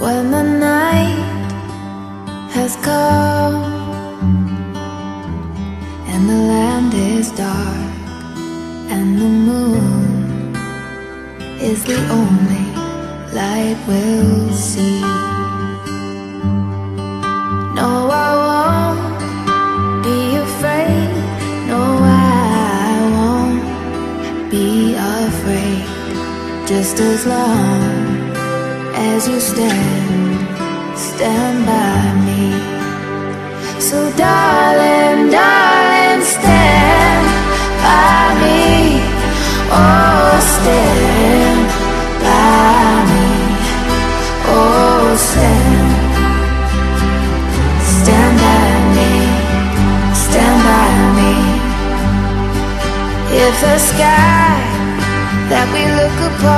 When the night has come and the land is dark and the moon is the only light we'll see. Just as long as you stand, stand by me. So, darling, darling, stand by me. Oh, stand by me. Oh, stand, stand by me. Stand by me. If the sky that we look upon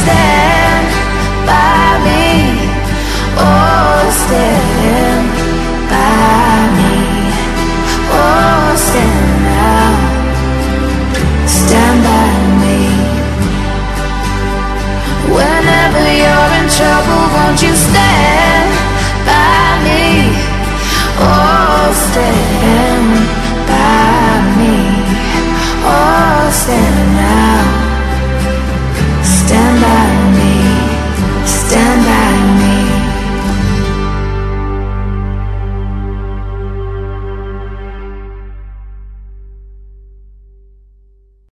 stand by me. Oh, stand by me. Oh, stand. Stand by me. Whenever you're in trouble, won't you stand?